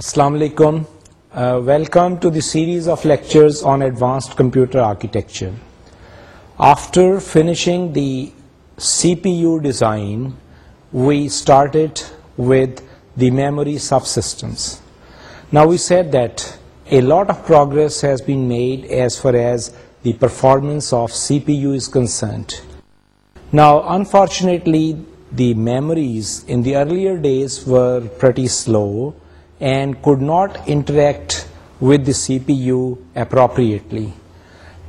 Assalamu alaikum. Uh, welcome to the series of lectures on advanced computer architecture. After finishing the CPU design, we started with the memory subsystems. Now we said that a lot of progress has been made as far as the performance of CPU is concerned. Now unfortunately, the memories in the earlier days were pretty slow and could not interact with the CPU appropriately.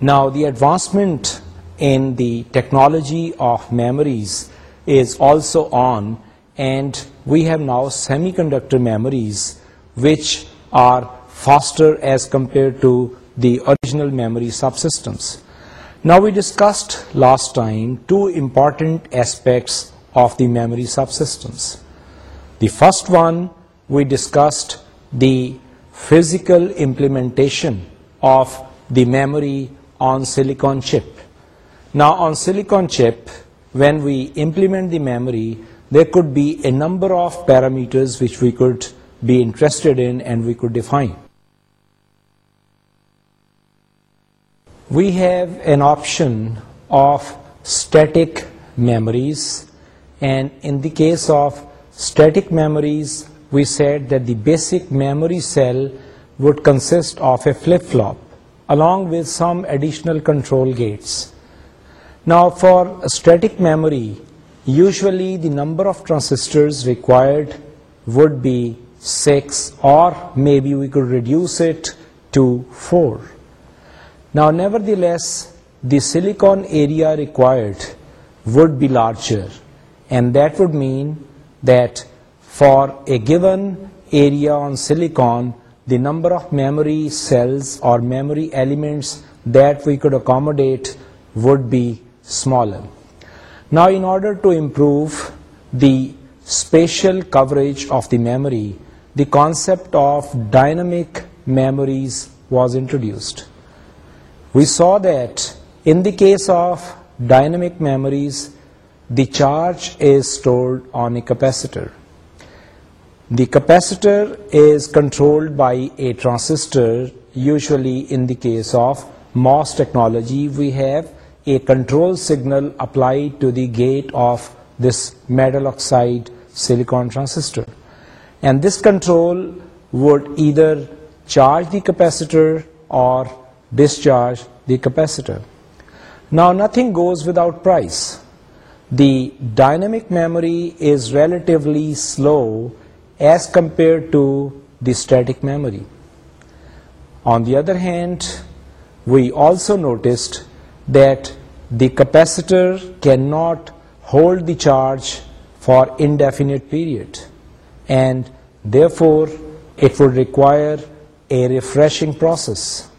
Now, the advancement in the technology of memories is also on, and we have now semiconductor memories which are faster as compared to the original memory subsystems. Now, we discussed last time two important aspects of the memory subsystems. The first one we discussed the physical implementation of the memory on silicon chip. Now on silicon chip, when we implement the memory, there could be a number of parameters which we could be interested in and we could define. We have an option of static memories, and in the case of static memories we said that the basic memory cell would consist of a flip-flop along with some additional control gates. Now for static memory, usually the number of transistors required would be 6, or maybe we could reduce it to 4. Now nevertheless, the silicon area required would be larger, and that would mean that for a given area on silicon, the number of memory cells or memory elements that we could accommodate would be smaller. Now, in order to improve the spatial coverage of the memory, the concept of dynamic memories was introduced. We saw that in the case of dynamic memories, the charge is stored on a capacitor. The capacitor is controlled by a transistor. Usually in the case of MOS technology, we have a control signal applied to the gate of this metal oxide silicon transistor. And this control would either charge the capacitor or discharge the capacitor. Now, nothing goes without price. The dynamic memory is relatively slow as compared to the static memory. On the other hand, we also noticed that the capacitor cannot hold the charge for indefinite period, and therefore it would require a refreshing process.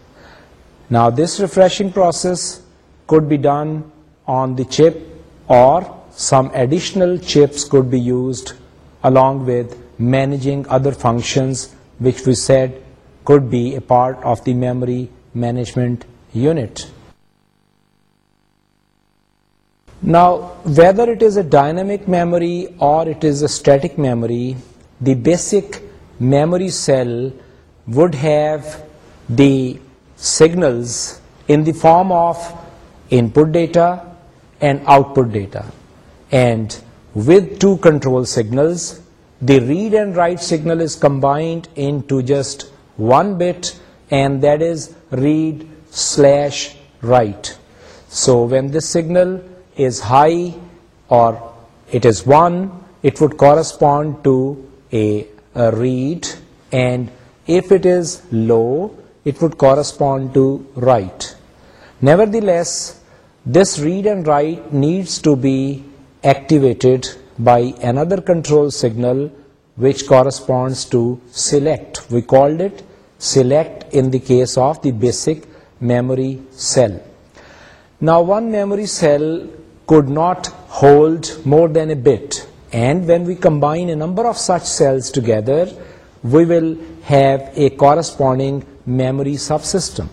Now this refreshing process could be done on the chip, or some additional chips could be used along with managing other functions which we said could be a part of the memory management unit. Now, whether it is a dynamic memory or it is a static memory, the basic memory cell would have the signals in the form of input data and output data, and with two control signals the read and write signal is combined into just one bit, and that is read slash write. So when this signal is high or it is 1, it would correspond to a read, and if it is low, it would correspond to write. Nevertheless, this read and write needs to be activated by another control signal which corresponds to select. We called it select in the case of the basic memory cell. Now one memory cell could not hold more than a bit, and when we combine a number of such cells together, we will have a corresponding memory subsystem.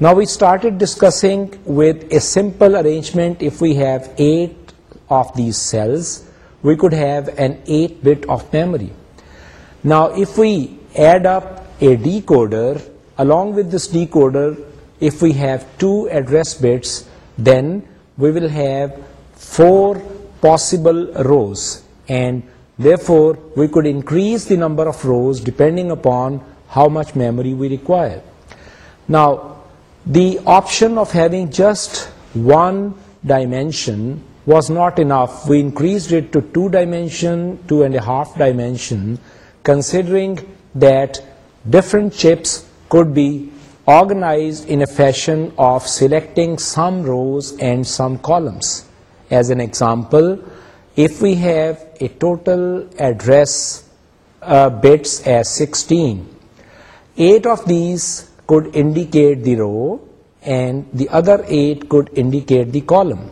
Now we started discussing with a simple arrangement. If we have 8 of these cells, we could have an 8-bit of memory. Now, if we add up a decoder, along with this decoder, if we have 2 address bits, then we will have 4 possible rows, and therefore we could increase the number of rows depending upon how much memory we require. Now, the option of having just one dimension was not enough. We increased it to 2 dimension, 2.5 dimension, considering that different chips could be organized in a fashion of selecting some rows and some columns. As an example, if we have a total address uh, bits as 16, 8 of these could indicate the row and the other 8 could indicate the column.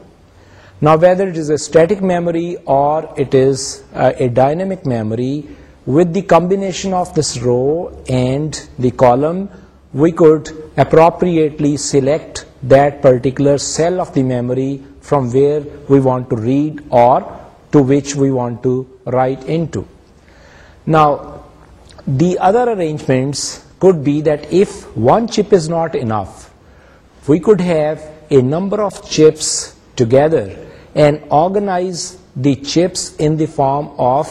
Now, whether it is a static memory or it is uh, a dynamic memory, with the combination of this row and the column, we could appropriately select that particular cell of the memory from where we want to read or to which we want to write into. Now, the other arrangements could be that if one chip is not enough, we could have a number of chips together and organize the chips in the form of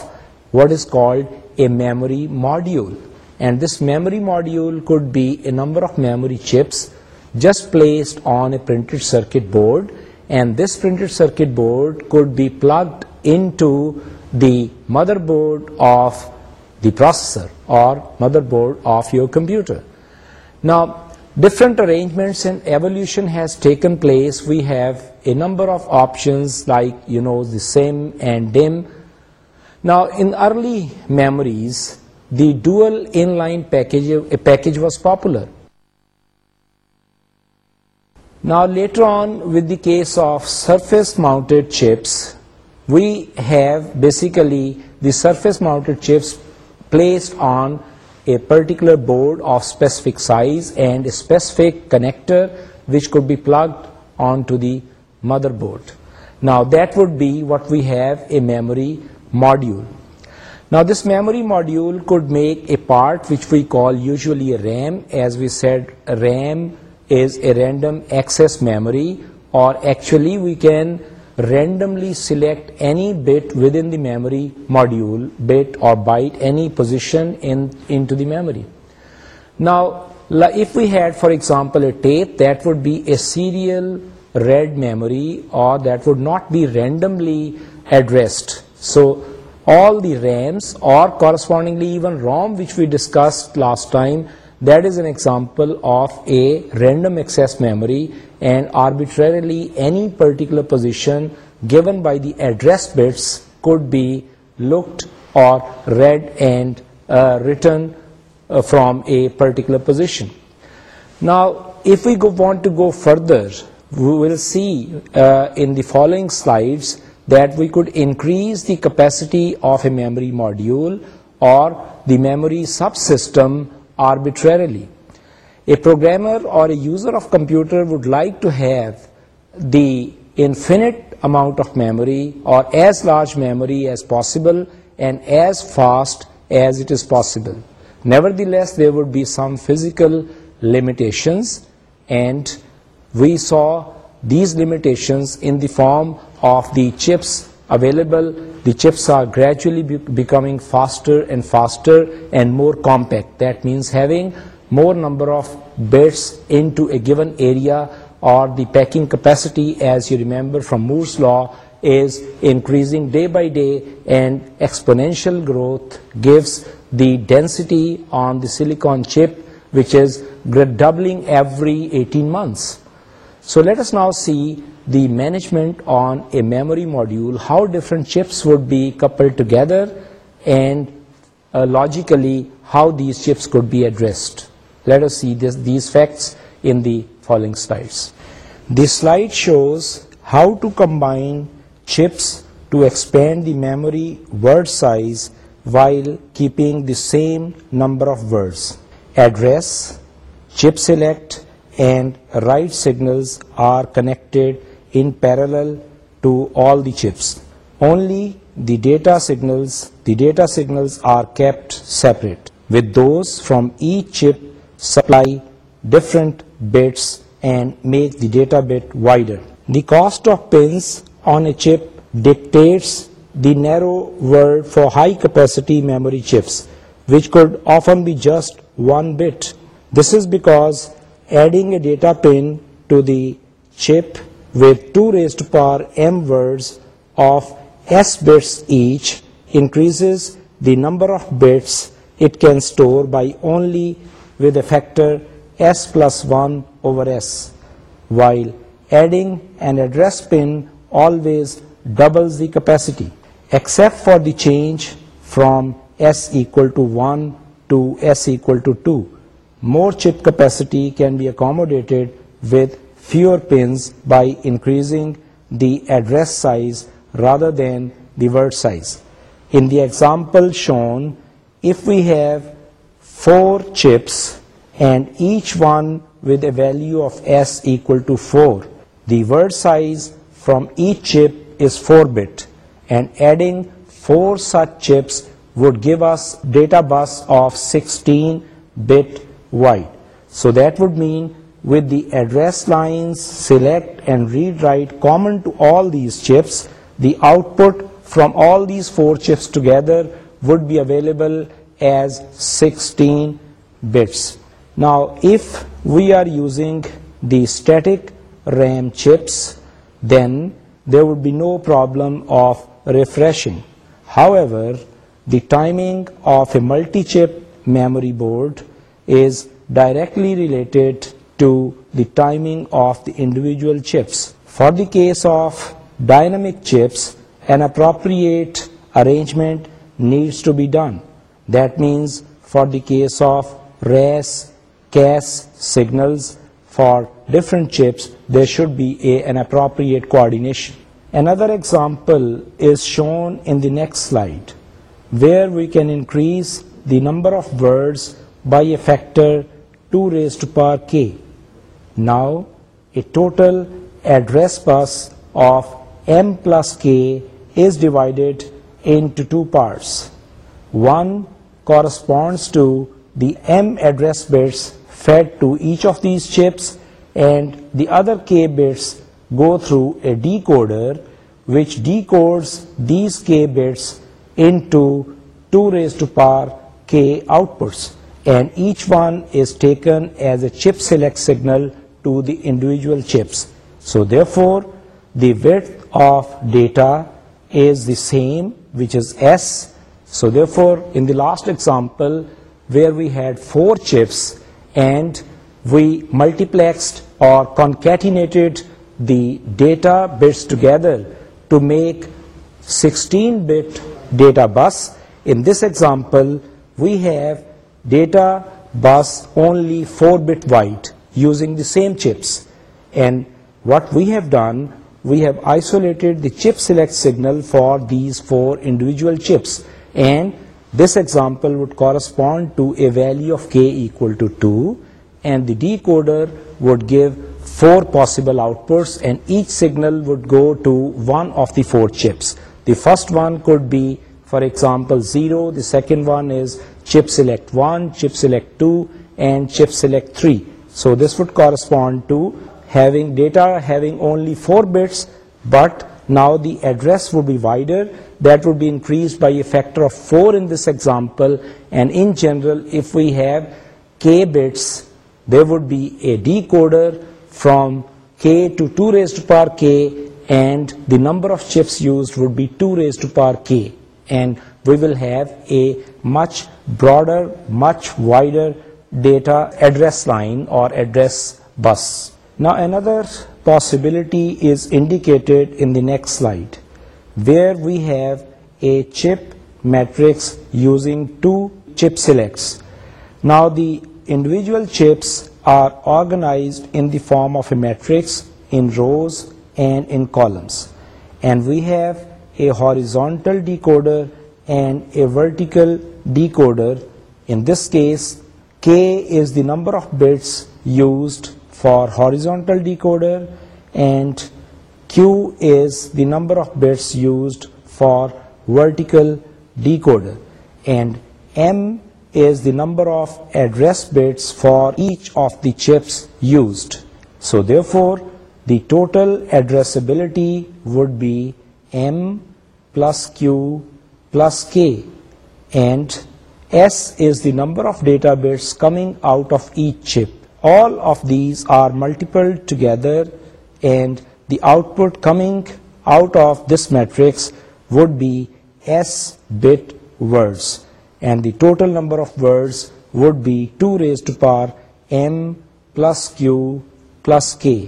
what is called a memory module. And this memory module could be a number of memory chips just placed on a printed circuit board, and this printed circuit board could be plugged into the motherboard of the processor or motherboard of your computer. Now Different arrangements and evolution has taken place. We have a number of options like, the sim and dim. Now, in early memories, the dual inline package was popular. Now, later on, with the case of surface-mounted chips, we have basically the surface-mounted chips placed on a particular board of specific size and a specific connector which could be plugged onto the motherboard. Now that would be what we have, a memory module. Now this memory module could make a part which we call usually a RAM. As we said, RAM is a random access memory, or actually we can randomly select any bit within the memory module, bit or byte, any position into the memory. Now, if we had, for example, a tape, that would be a serial read memory, or that would not be randomly addressed. So all the RAMs, or correspondingly even ROM, which we discussed last time, that is an example of a random access memory and arbitrarily any particular position given by the address bits could be looked or read and uh, written uh, from a particular position. Now, if we want to go further, we will see uh, in the following slides that we could increase the capacity of a memory module or the memory subsystem arbitrarily. A programmer or a user of computer would like to have the infinite amount of memory or as large memory as possible and as fast as it is possible. Nevertheless, there would be some physical limitations, and we saw these limitations in the form of the chips available. The chips are gradually becoming faster and faster and more compact. That means having more number of bits into a given area, or the packing capacity, as you remember from Moore's law, is increasing day by day, and exponential growth gives the density on the silicon chip, which is doubling every 18 months. So let us now see the management on a memory module, how different chips would be coupled together, and uh, logically how these chips could be addressed. Let us see these facts in the following slides. This slide shows how to combine chips to expand the memory word size while keeping the same number of words. Address, chip select, and write signals are connected in parallel to all the chips. Only the data signals are kept separate, with those from each chip supply different bits and make the data bit wider. The cost of pins on a chip dictates the narrow word for high capacity memory chips, which could often be just one bit. This is because adding a data pin to the chip with 2 raised to the power m words of s bits each increases the number of bits it can store by only with a factor s plus 1 over s, while adding an address pin always doubles the capacity, except for the change from s equal to 1 to s equal to 2. More chip capacity can be accommodated with fewer pins by increasing the address size rather than the word size. In the example shown, if we have 4 chips, and each one with a value of S equal to 4. The word size from each chip is 4-bit, and adding 4 such chips would give us data bus of 16-bit wide. So that would mean with the address lines select and read write common to all these chips, the output from all these 4 chips together would be available as 16 bits. Now if we are using the static RAM chips, then there would be no problem of refreshing. However, the timing of a multi-chip memory board is directly related to the timing of the individual chips. For the case of dynamic chips, an appropriate arrangement needs to be done. That means for the case of RAS, CAS signals for different chips, there should be an appropriate coordination. Another example is shown in the next slide, where we can increase the number of words by a factor 2 raised to the power k. Now a total address bus of m plus k is divided into two parts. One corresponds to the M address bits fed to each of these chips, and the other K bits go through a decoder which decodes these K bits into 2 raised to power K outputs, and each one is taken as a chip select signal to the individual chips. So therefore the width of data is the same, which is S, so therefore, in the last example, where we had 4 chips and we multiplexed or concatenated the data bits together to make 16-bit data bus, in this example, we have data bus only 4-bit wide using the same chips. And what we have done, we have isolated the chip select signal for these 4 individual chips. And this example would correspond to a value of k equal to 2, and the decoder would give 4 possible outputs, and each signal would go to one of the 4 chips. The first one could be, for example, 0, the second one is chip select 1, chip select 2, and chip select 3. So this would correspond to having data having only 4 bits, but now the address would be wider that would be increased by a factor of 4 in this example. And in general, if we have k bits, there would be a decoder from k to 2 raised to power k, and the number of chips used would be 2 raised to power k. And we will have a much broader, much wider data address line or address bus. Now another possibility is indicated in the next slide where we have a chip matrix using two chip selects. Now the individual chips are organized in the form of a matrix in rows and in columns, and we have a horizontal decoder and a vertical decoder. In this case, K is the number of bits used for horizontal decoder and Q is the number of bits used for vertical decoder, and M is the number of address bits for each of the chips used. So therefore, the total addressability would be M plus Q plus K, and S is the number of data bits coming out of each chip. All of these are multiplied together and out Patrick's would be S bits and the total number of V two raise K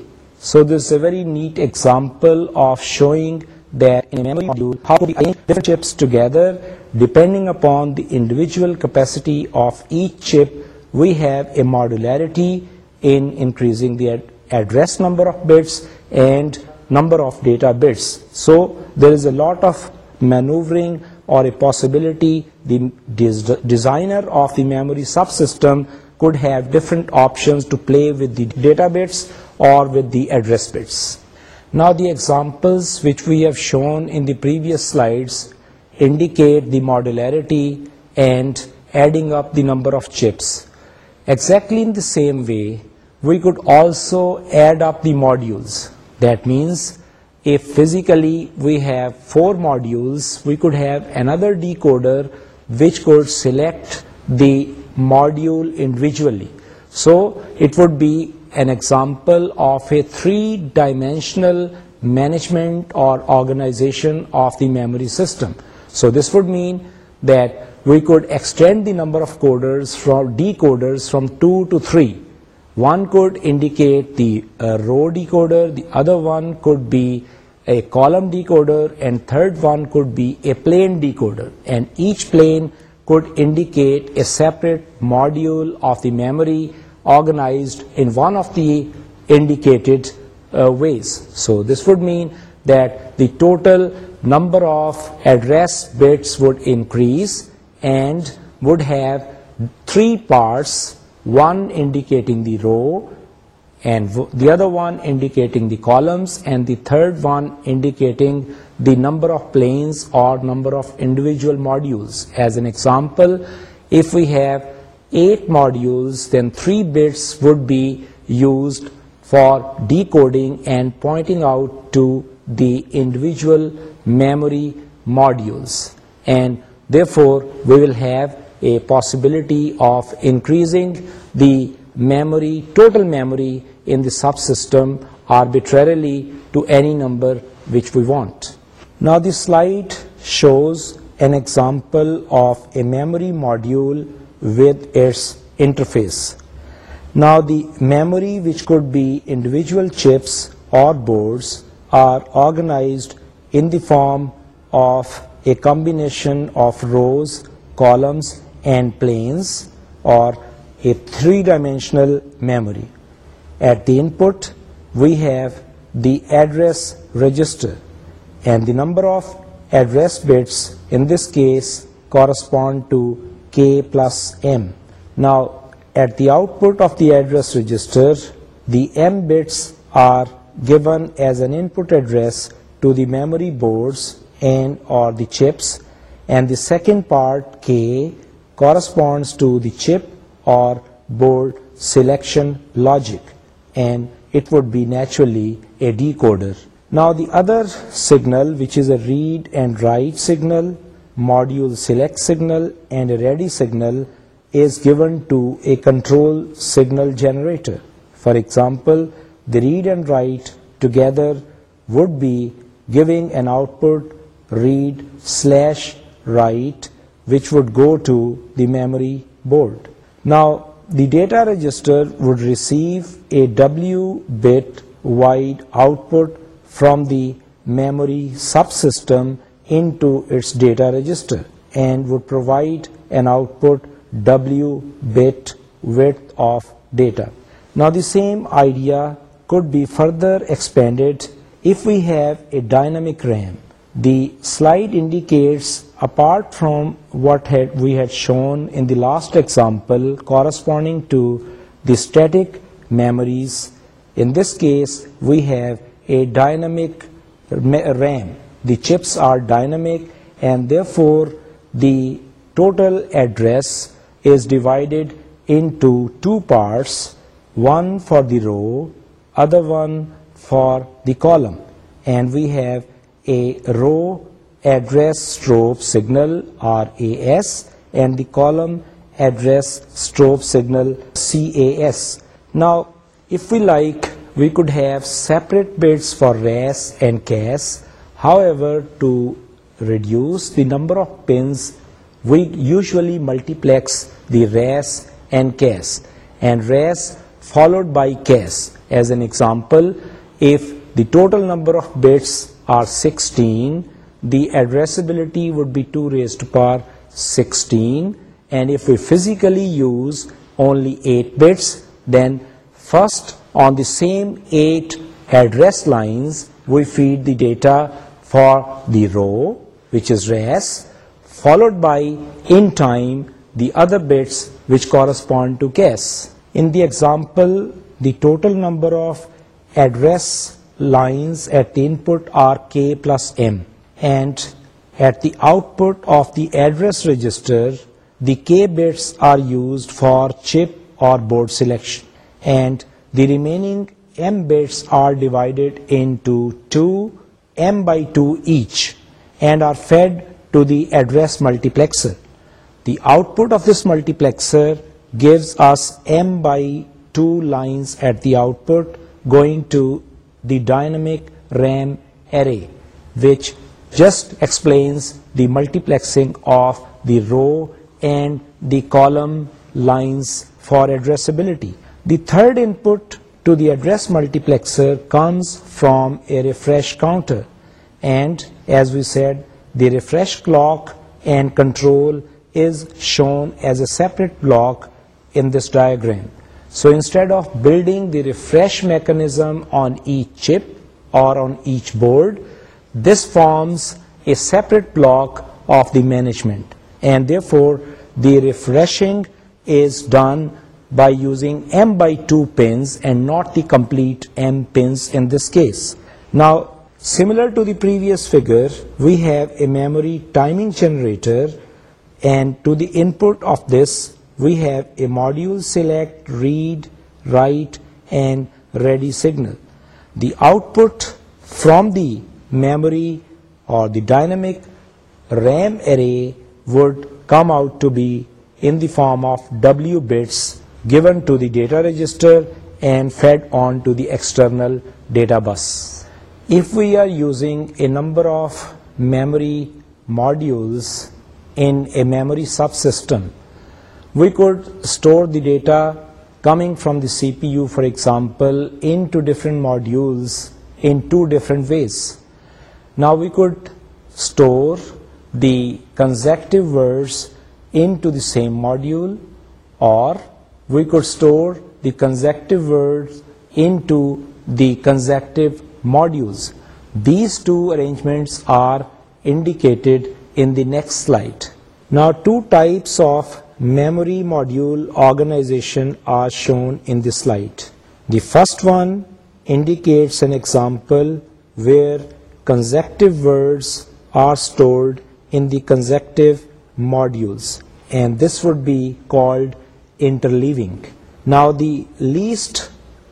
so this a very neat example of showing the chips together depending upon the individual capacity of each chip we have a modularity in increasing the address number of bits and number of data bits. So there is a lot of maneuvering or a possibility the designer of the memory subsystem could have different options to play with the data bits or with the address bits. Now the examples which we have shown in the previous slides indicate the modularity and adding up the number of chips. Exactly in the same way, we could also add up the modules. That means if physically we have 4 modules, we could have another decoder which could select the module individually. So it would be an example of a 3-dimensional management or organization of the memory system. So this would mean that we could extend the number of decoders from 2 to 3. One could indicate the uh, row decoder, the other one could be a column decoder, and third one could be a plane decoder, and each plane could indicate a separate module of the memory organized in one of the indicated uh, ways. So this would mean that the total number of address bits would increase and would have three parts one indicating the row and the other one indicating the columns, and the third one indicating the number of planes or number of individual modules. As an example, if we have 8 modules, then 3 bits would be used for decoding and pointing out to the individual memory modules, and therefore we will have a possibility of increasing the memory, total memory in the subsystem arbitrarily to any number which we want. Now this slide shows an example of a memory module with its interface. Now the memory, which could be individual chips or boards, are organized in the form of a combination of rows, columns and planes, or a three-dimensional memory. At the input, we have the address register, and the number of address bits in this case correspond to k plus m. Now at the output of the address register, the m bits are given as an input address to the memory boards and/or the chips, and the second part, k, corresponds to the chip or board selection logic, and it would be naturally a decoder. Now the other signal, which is a read and write signal, module select signal, and a ready signal, is given to a control signal generator. For example, the read and write together would be giving an output read/write which would go to the memory board. Now, the data register would receive a W-bit wide output from the memory subsystem into its data register and would provide an output W-bit width of data. Now, the same idea could be further expanded if we have a dynamic RAM. The slide indicates apart from what we had shown in the last example corresponding to the static memories, in this case we have a dynamic RAM. The chips are dynamic, and therefore the total address is divided into two parts, one for the row, other one for the column, and we have a row address strobe signal RAS and the column address strobe signal CAS. Now if we like, we could have separate bits for RAS and CAS. However, to reduce the number of pins, we usually multiplex the RAS and CAS, and RAS followed by CAS. As an example, if the total number of bits are 16, the addressability would be 2 raised to power 16. And if we physically use only 8 bits, then first on the same 8 address lines we feed the data for the row, which is res, followed by in time the other bits which correspond to guess. In the example, the total number of address lines at the input are k plus m. Out register that's are used for chip اور remaining multiplexer the output of this multiplexer gives us M by two lines at the output going to the dynamic RAM array و just explains the multiplexing of the row and the column lines for addressability. The third input to the address multiplexer comes from a refresh counter, and as we said, the refresh clock and control is shown as a separate block in this diagram. So instead of building the refresh mechanism on each chip or on each board, this forms a separate block of the management, and therefore the refreshing is done by using M/2 pins and not the complete M pins in this case. Now, similar to the previous figure, we have a memory timing generator, and to the input of this we have a module select, read, write and ready signal. The output from the memory or the dynamic RAM array would come out to be in the form of W bits given to the data register and fed on to the external data bus. If we are using a number of memory modules in a memory subsystem, we could store the data coming from the CPU, for example, into different modules in two different ways. Now we could store the consecutive words into the same module, or we could store the consecutive words into the consecutive modules. These two arrangements are indicated in the next slide. Now two types of memory module organization are shown in this slide. The first one indicates an example where Consecutive words are stored in the consecutive modules, and this would be called interleaving. Now the least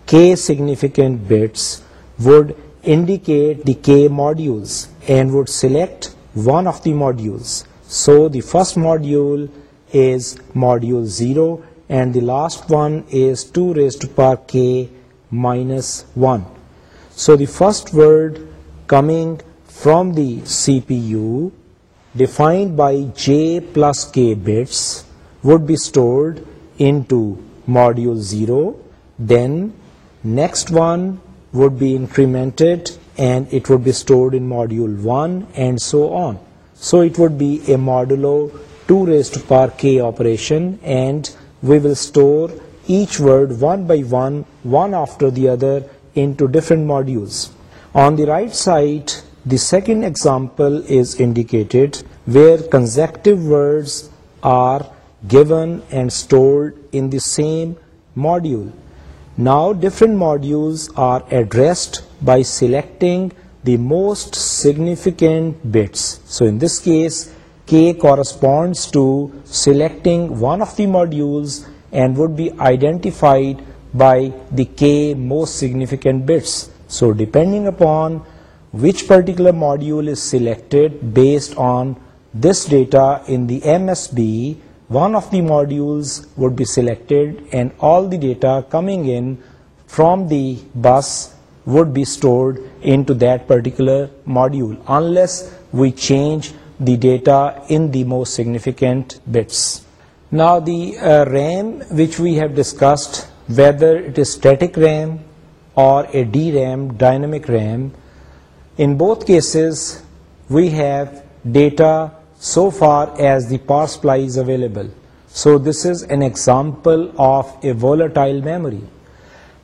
k significant bits would indicate the k modules and would select one of the modules. So the first module is module 0 and the last one is 2 raised to power k minus 1. So the first word coming from the CPU defined by j plus k bits would be stored into module 0. Then next one would be incremented and it would be stored in module 1 and so on. So it would be a modulo 2 raised to power k operation, and we will store each word one by one, one after the other, into different modules. On the right side, the second example is indicated where consecutive words are given and stored in the same module. Now different modules are addressed by selecting the most significant bits. So in this case, K corresponds to selecting one of the modules and would be identified by the K most significant bits. So depending upon which particular module is selected based on this data in the MSB, one of the modules would be selected and all the data coming in from the bus would be stored into that particular module unless we change the data in the most significant bits. Now the uh, RAM which we have discussed, whether it is static RAM or a DRAM, dynamic RAM. In both cases, we have data so far as the power supply is available. So this is an example of a volatile memory.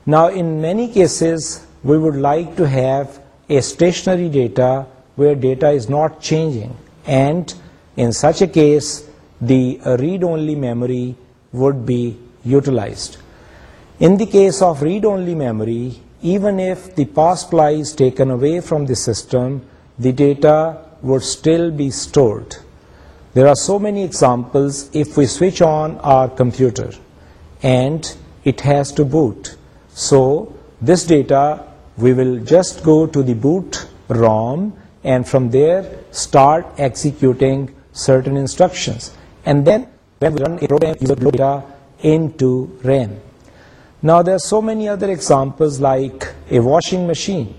Now in many cases, we would like to have a stationary data where data is not changing, and in such a case, the read-only memory would be utilized. In the case of read-only memory, even if the past ply is taken away from the system, the data would still be stored. There are so many examples. If we switch on our computer and it has to boot, so this data, we will just go to the boot ROM and from there start executing certain instructions. And then when we run a program, you will load data into RAM. Now there are so many other examples, like a washing machine.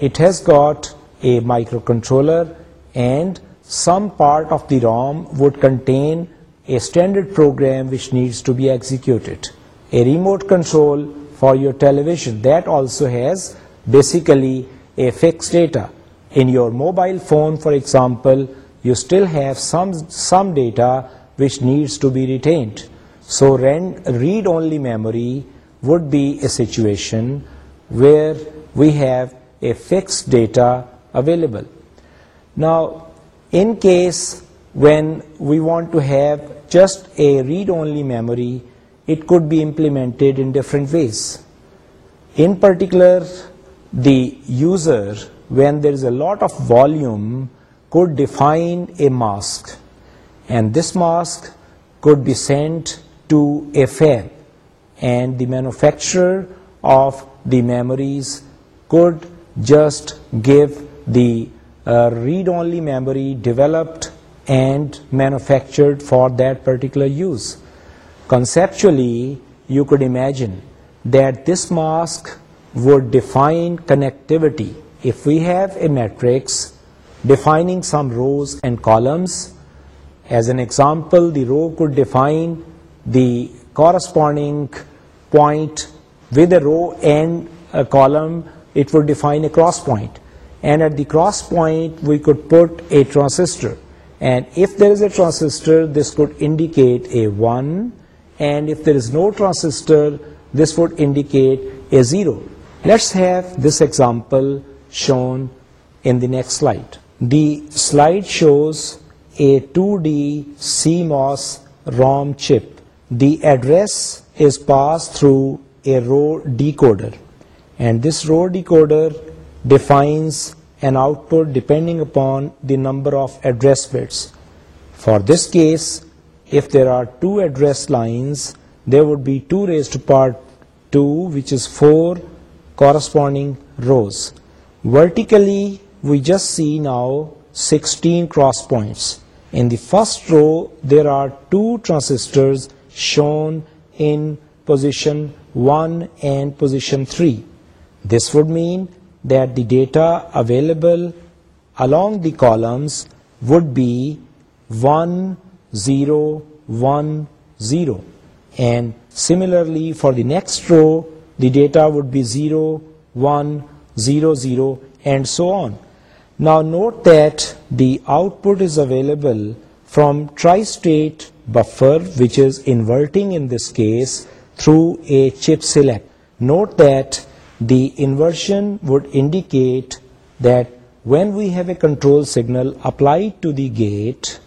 It has got a microcontroller, and some part of the ROM would contain a standard program which needs to be executed. A remote control for your television, that also has basically a fixed data. In your mobile phone, for example, you still have some data which needs to be retained. So read-only memory would be a situation where we have a fixed data available. Now, in case when we want to have just a read-only memory, it could be implemented in different ways. In particular, the user, when there is a lot of volume, could define a mask, and this mask could be sent to a fab and the manufacturer of the memories could just give the uh, read-only memory developed and manufactured for that particular use. Conceptually, you could imagine that this mask would define connectivity. If we have a matrix defining some rows and columns, as an example, the row could define the corresponding point with a row and a column, it would define a cross point. And at the cross point, we could put a transistor. And if there is a transistor, this could indicate a 1. And if there is no transistor, this would indicate a 0. Let's have this example shown in the next slide. The slide shows a 2D CMOS ROM chip. The address is passed through a row decoder, and this row decoder defines an output depending upon the number of address bits. For this case, if there are two address lines, there would be 2 raised to power 2, which is 4 corresponding rows. Vertically, we just see now 16 cross points. In the first row, there are 2 transistors shown in position 1 and position 3. This would mean that the data available along the columns would be 1, 0, 1, 0. And similarly for the next row, the data would be 0, 1, 0, 0, and so on. Now note that the output is available from tri-state buffer, which is inverting in this case through a chip select. Note that the inversion would indicate that when we have a control signal applied to the gate,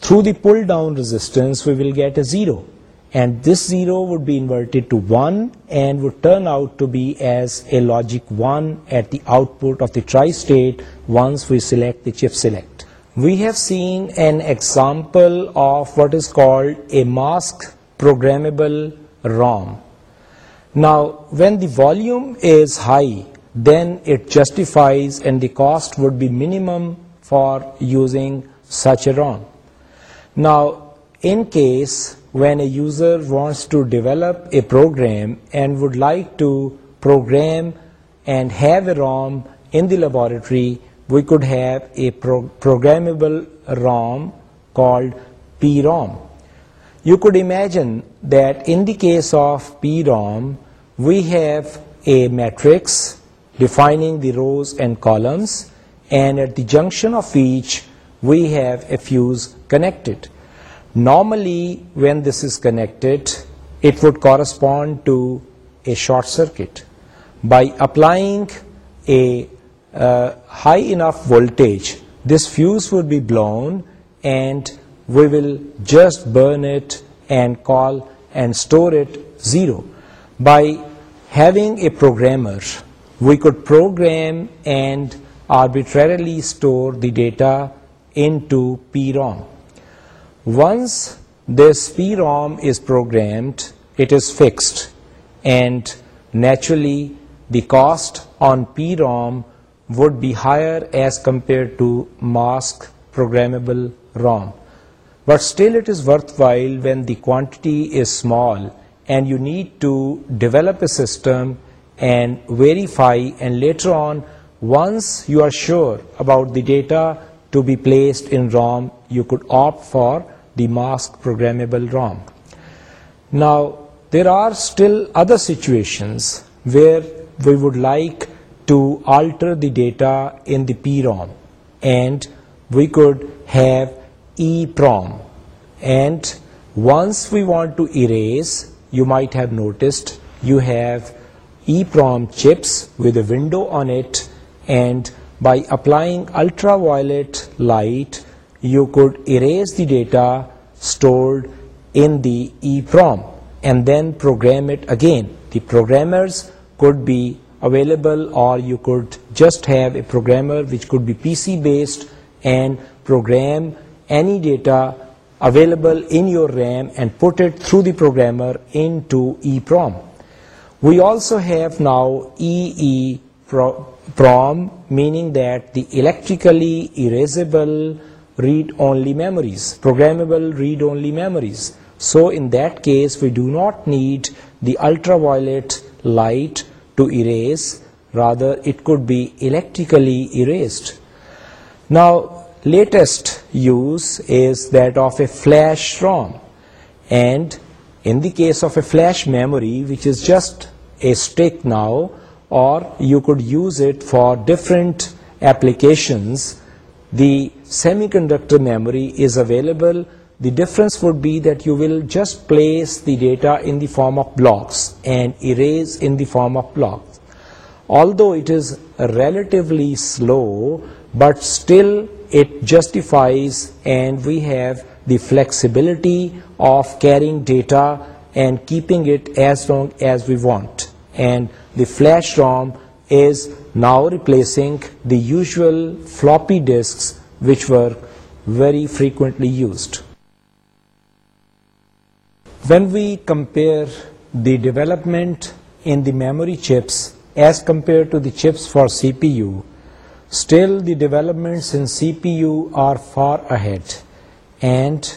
through the pull down resistance we will get a 0, and this 0 would be inverted to 1 and would turn out to be as a logic 1 at the output of the tri-state once we select the chip select. We have seen an example of what is called a mask programmable ROM. Now, when the volume is high, then it justifies and the cost would be minimum for using such a ROM. Now, in case when a user wants to develop a program and would like to program and have a ROM in the laboratory, we could have a programmable ROM called PROM. You could imagine that in the case of PROM, we have a matrix defining the rows and columns, and at the junction of each, we have a fuse connected. Normally, when this is connected, it would correspond to a short circuit. By applying a uh, high enough voltage, this fuse would be blown and we will just burn it and call and store it 0. By having a programmer, we could program and arbitrarily store the data into PROM. Once this PROM is programmed, it is fixed, and naturally the cost on PROM would be higher as compared to mask programmable ROM. But still it is worthwhile when the quantity is small and you need to develop a system and verify, and later on, once you are sure about the data to be placed in ROM, you could opt for the mask programmable ROM. Now, there are still other situations where we would like to alter the data in the PROM, and we could have EPROM. And once we want to erase, you might have noticed you have EPROM chips with a window on it, and by applying ultraviolet light you could erase the data stored in the EPROM and then program it again. The programmers could be available, or you could just have a programmer which could be PC based and program any data available in your RAM and put it through the programmer into EEPROM. We also have now EEPROM, meaning that the electrically erasable read-only memories, programmable read-only memories. So in that case, we do not need the ultraviolet light to erase, rather it could be electrically erased. Now, latest use is that of a flash ROM, and in the case of a flash memory, which is just a stick now, or you could use it for different applications, the semiconductor memory is available the difference would be that you will just place the data in the form of blocks and erase in the form of blocks. Although it is relatively slow, but still it justifies, and we have the flexibility of carrying data and keeping it as long as we want. And the flash ROM is now replacing the usual floppy disks which were very frequently used. When we compare the development in the memory chips as compared to the chips for CPU, still the developments in CPU are far ahead and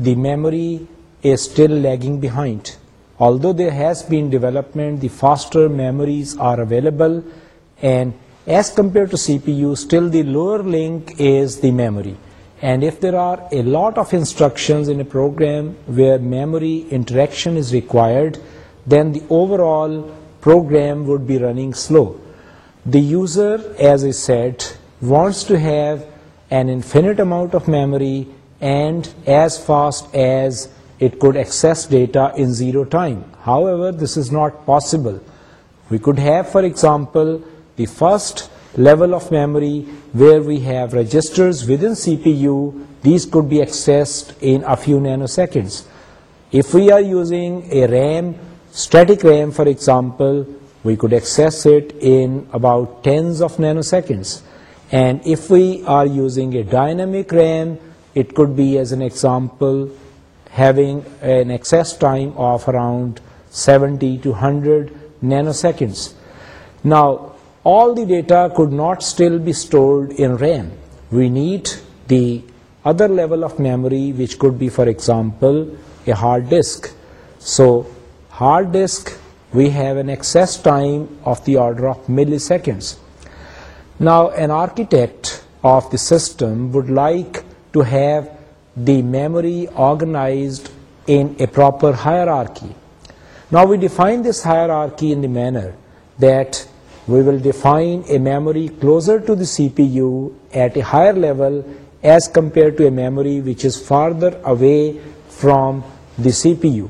the memory is still lagging behind. Although there has been development, the faster memories are available, and as compared to CPU, still the lower link is the memory. And if there are a lot of instructions in a program where memory interaction is required, then the overall program would be running slow. The user, as I said, wants to have an infinite amount of memory and as fast as it could access data in zero time. However, this is not possible. We could have, for example, the first level of memory where we have registers within CPU. These could be accessed in a few nanoseconds. If we are using a RAM, static RAM for example, we could access it in about tens of nanoseconds. And if we are using a dynamic RAM, it could be, as an example, having an access time of around 70 to 100 nanoseconds. Now, all the data could not still be stored in RAM. We need the other level of memory, which could be, for example, a hard disk. So hard disk, we have an access time of the order of milliseconds. Now an architect of the system would like to have the memory organized in a proper hierarchy. Now we define this hierarchy in the manner that we will define a memory closer to the CPU at a higher level as compared to a memory which is farther away from the CPU.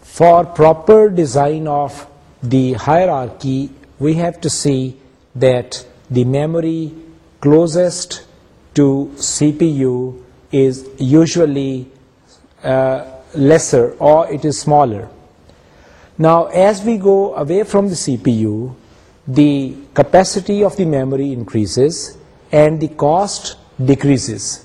For proper design of the hierarchy, we have to see that the memory closest to CPU is usually uh, lesser, or it is smaller. Now, as we go away from the CPU, the capacity of the memory increases and the cost decreases.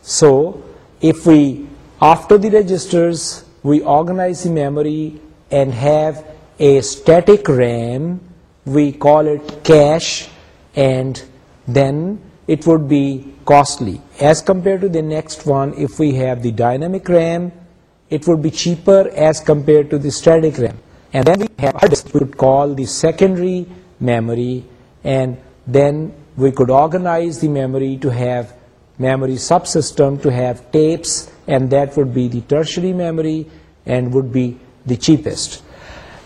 So, if we, after the registers, we organize the memory and have a static RAM, we call it cache, and then it would be costly. As compared to the next one, if we have the dynamic RAM, it would be cheaper as compared to the static RAM. And then we have hard disk, we would call the secondary memory, and then we could organize the memory to have memory subsystem, to have tapes, and that would be the tertiary memory and would be the cheapest.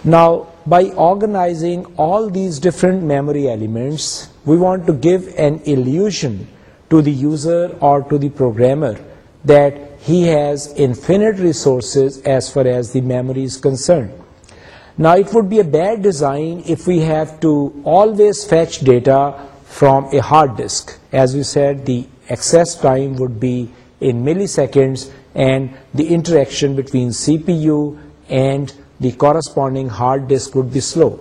Now, by organizing all these different memory elements, we want to give an illusion to the user or to the programmer that he has infinite resources as far as the memory is concerned. Now it would be a bad design if we have to always fetch data from a hard disk. As we said, the access time would be in milliseconds, and the interaction between CPU and the corresponding hard disk would be slow.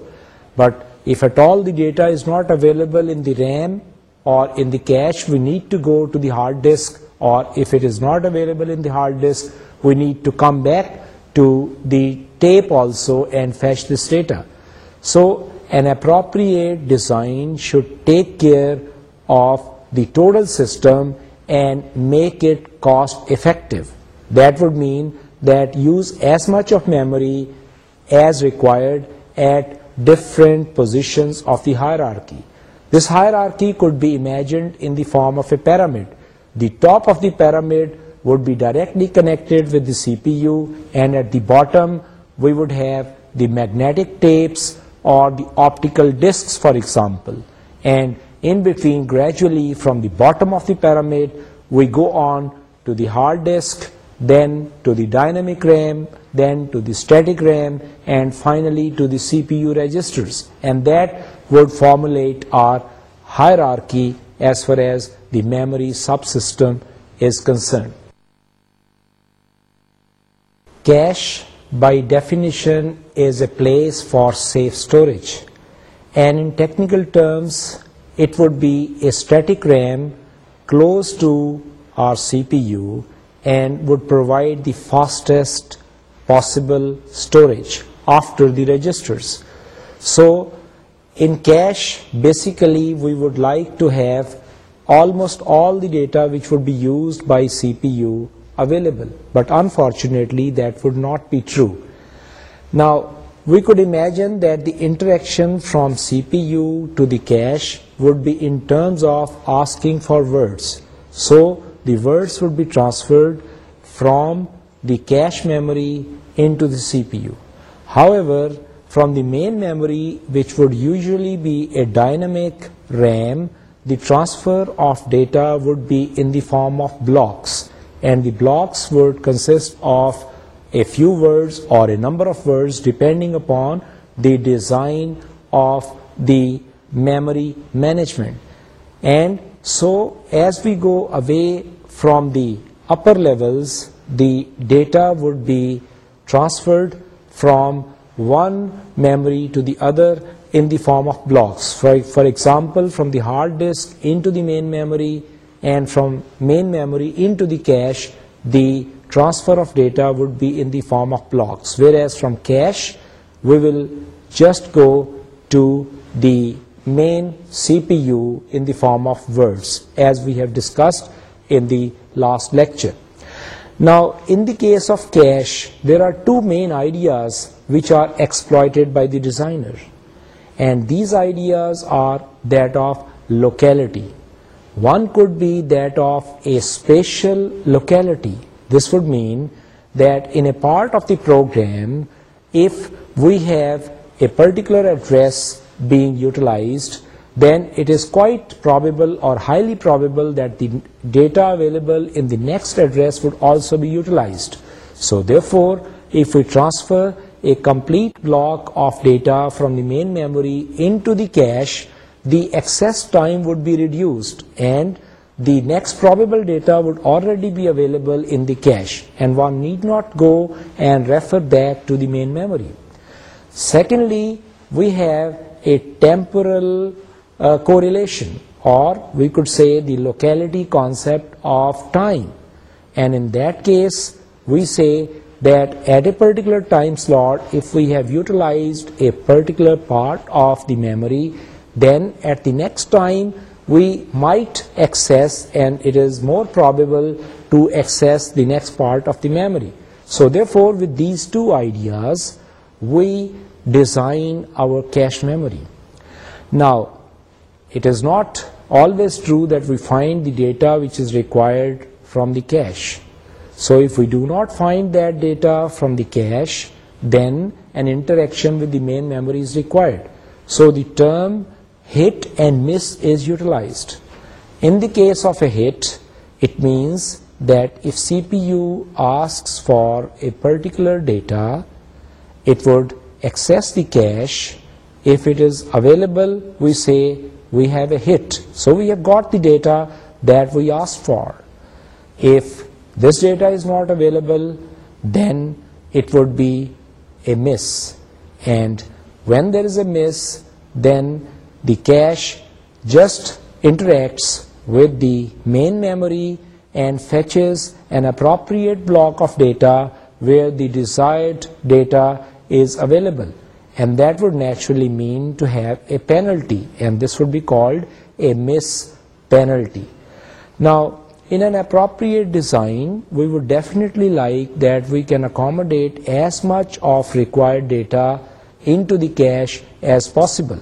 But if at all the data is not available in the RAM or in the cache, we need to go to the hard disk, or if it is not available in the hard disk, we need to come back to the tape also and fetch this data. So an appropriate design should take care of the total system and make it cost effective. That would mean that use as much of memory as required at different positions of the hierarchy. This hierarchy could be imagined in the form of a pyramid. The top of the pyramid would be directly connected with the CPU, and at the bottom we would have the magnetic tapes or the optical discs, for example. And in between, gradually from the bottom of the pyramid, we go on to the hard disk, then to the dynamic RAM, then to the static RAM, and finally to the CPU registers. And that would formulate our hierarchy as far as the memory subsystem is concerned. Cache by definition is a place for safe storage, and in technical terms it would be a static RAM close to our CPU and would provide the fastest possible storage after the registers. So in cache, basically we would like to have almost all the data which would be used by CPU available. But unfortunately, that would not be true. Now, we could imagine that the interaction from CPU to the cache would be in terms of asking for words. So, the words would be transferred from the cache memory into the CPU. However, from the main memory, which would usually be a dynamic RAM, the transfer of data would be in the form of blocks and the blocks would consist of a few words or a number of words depending upon the design of the memory management. And so as we go away from the upper levels, the data would be transferred from one memory to the other in the form of blocks. For example, from the hard disk into the main memory, and from main memory into the cache, the transfer of data would be in the form of blocks, whereas from cache we will just go to the main CPU in the form of words, as we have discussed in the last lecture. Now, in the case of cache, there are two main ideas which are exploited by the designer, and these ideas are that of locality one could be that of a spatial locality. This would mean that in a part of the program, if we have a particular address being utilized, then it is quite probable or highly probable that the data available in the next address would also be utilized. So therefore, if we transfer a complete block of data from the main memory into the cache, the excess time would be reduced and the next probable data would already be available in the cache, and one need not go and refer back to the main memory. Secondly, we have a temporal uh, correlation, or we could say the locality concept of time, and in that case we say that at a particular time slot, if we have utilized a particular part of the memory, then at the next time we might access, and it is more probable to access the next part of the memory. So therefore, with these two ideas, we design our cache memory. Now, it is not always true that we find the data which is required from the cache. So if we do not find that data from the cache, then an interaction with the main memory is required. So the term hit and miss is utilized. In the case of a hit, it means that if CPU asks for a particular data, it would access the cache. If it is available, we say we have a hit. So we have got the data that we asked for. If this data is not available, then it would be a miss. And when there is a miss, then the cache just interacts with the main memory and fetches an appropriate block of data where the desired data is available. And that would naturally mean to have a penalty, and this would be called a miss penalty. Now, in an appropriate design, we would definitely like that we can accommodate as much of required data into the cache as possible.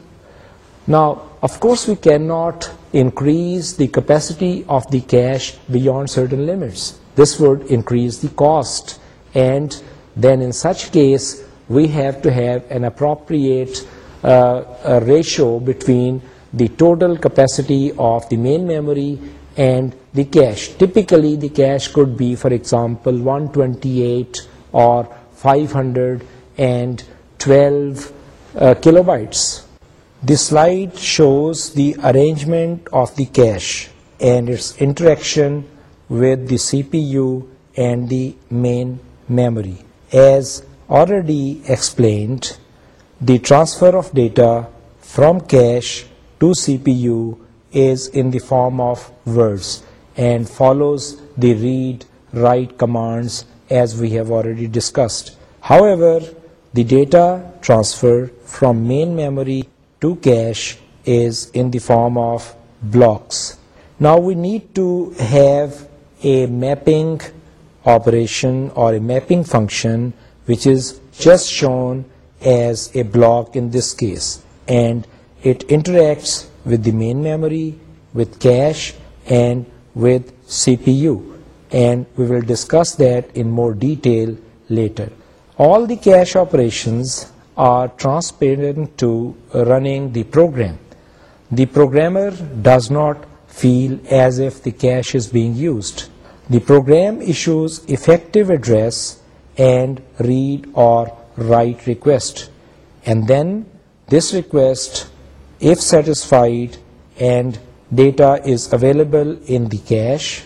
Now, of course, we cannot increase the capacity of the cache beyond certain limits. This would increase the cost, and then in such case we have to have an appropriate uh, ratio between the total capacity of the main memory and the cache. Typically the cache could be, for example, 128 or 512 uh, kilobytes. This slide shows the arrangement of the cache and its interaction with the CPU and the main memory. As already explained, the transfer of data from cache to CPU is in the form of words and follows the read, write commands as we have already discussed. However, the data transfer from main memory to cache is in the form of blocks. Now we need to have a mapping operation or a mapping function which is just shown as a block in this case, and it interacts with the main memory, with cache, and with CPU, and we will discuss that in more detail later. All the cache operations are transparent to running the program. The programmer does not feel as if the cache is being used. The program issues effective address and read or write request, and then this request, if satisfied and data is available in the cache,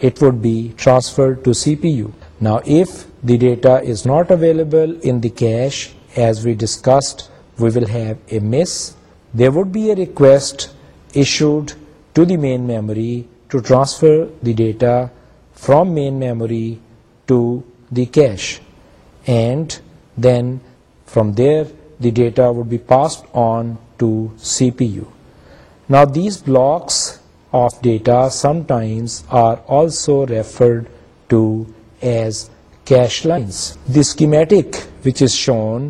it would be transferred to CPU. Now if the data is not available in the cache as we discussed, we will have a miss. There would be a request issued to the main memory to transfer the data from main memory to the cache, and then from there the data would be passed on to CPU. Now these blocks of data sometimes are also referred to as cache lines. The schematic which is shown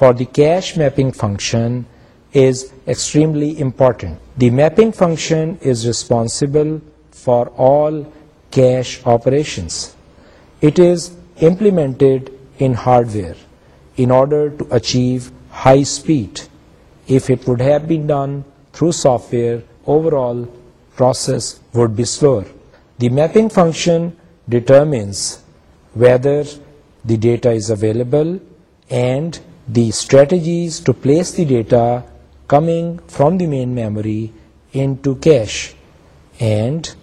for the cache mapping function is extremely important. The mapping function is responsible for all cache operations. It is implemented in hardware in order to achieve high speed. If it would have been done through software, overall process would be slower. The mapping function determines whether the data is available and the strategies to place the data coming from the main memory into cache, and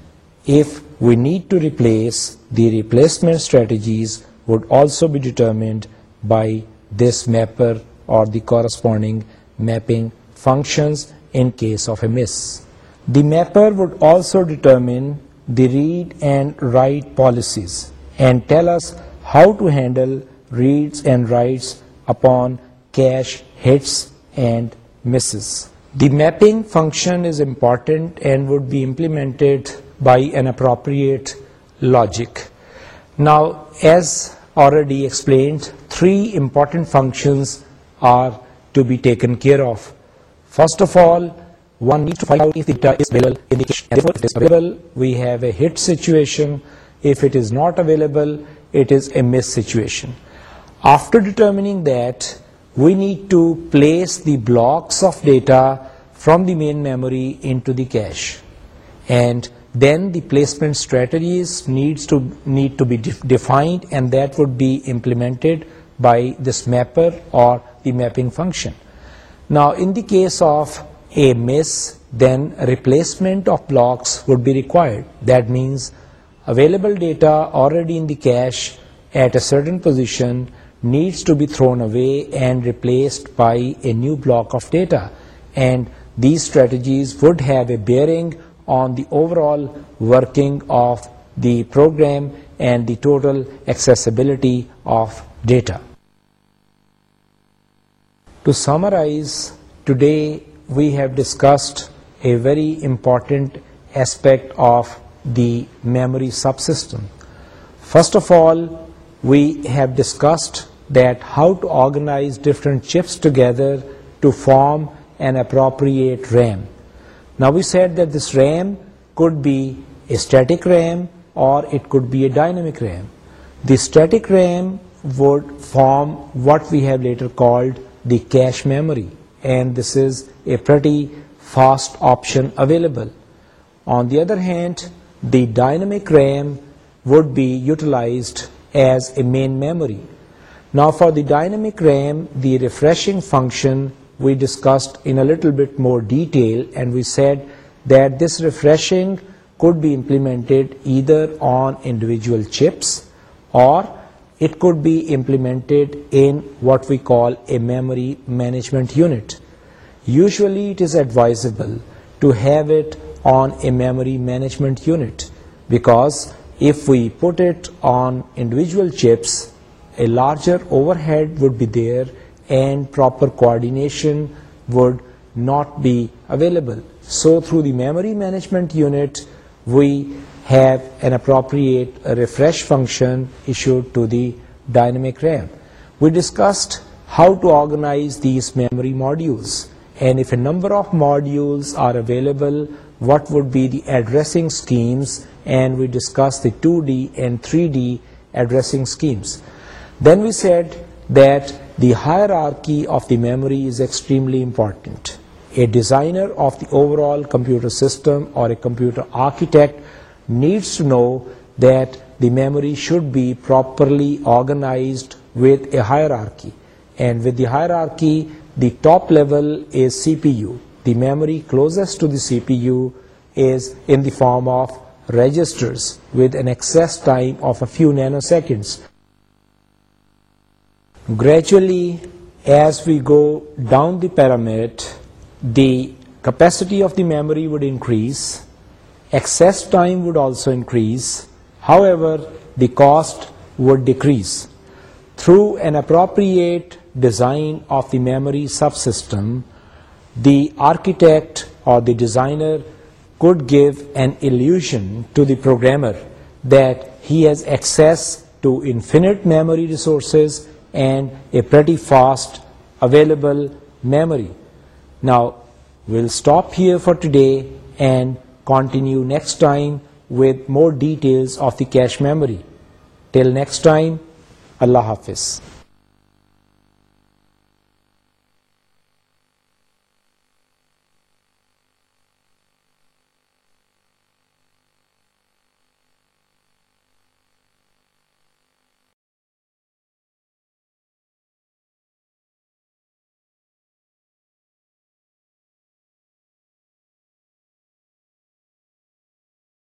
if we need to replace, the replacement strategies would also be determined by this mapper or the corresponding mapping functions in case of a miss. The mapper would also determine the read and write policies and tell us how to handle reads and writes upon cache hits and misses. The mapping function is important and would be implemented by an appropriate logic. Now, as already explained, three important functions are to be taken care of. First of all, one needs to find out if the data is available in the cache. If it is available, we have a hit situation. If it is not available, it is a miss situation. After determining that, we need to place the blocks of data from the main memory into the cache, and then the placement strategies need to be defined, and that would be implemented by this mapper or the mapping function. Now, in the case of a miss, then replacement of blocks would be required. That means available data already in the cache at a certain position needs to be thrown away and replaced by a new block of data. And these strategies would have a bearing on the overall working of the program and the total accessibility of data. To summarize, today we have discussed a very important aspect of the memory subsystem. First of all, we have discussed that how to organize different chips together to form an appropriate RAM. Now we said that this RAM could be a static RAM or it could be a dynamic RAM. The static RAM would form what we have later called the cache memory, and this is a pretty fast option available. On the other hand, the dynamic RAM would be utilized as a main memory. Now for the dynamic RAM, the refreshing function we discussed in a little bit more detail, and we said that this refreshing could be implemented either on individual chips or it could be implemented in what we call a memory management unit. Usually it is advisable to have it on a memory management unit, because if we put it on individual chips a larger overhead would be there and proper coordination would not be available. So through the memory management unit, we have an appropriate refresh function issued to the dynamic RAM. We discussed how to organize these memory modules, and if a number of modules are available, what would be the addressing schemes, and we discussed the 2D and 3D addressing schemes. Then we said that the hierarchy of the memory is extremely important. A designer of the overall computer system or a computer architect needs to know that the memory should be properly organized with a hierarchy. And with the hierarchy, the top level is CPU. The memory closest to the CPU is in the form of registers with an access time of a few nanoseconds. Gradually, as we go down the pyramid, the capacity of the memory would increase, access time would also increase, however, the cost would decrease. Through an appropriate design of the memory subsystem, the architect or the designer could give an illusion to the programmer that he has access to infinite memory resources and a pretty fast available memory now we'll stop here for today and continue next time with more details of the cache memory till next time اللہ حافظ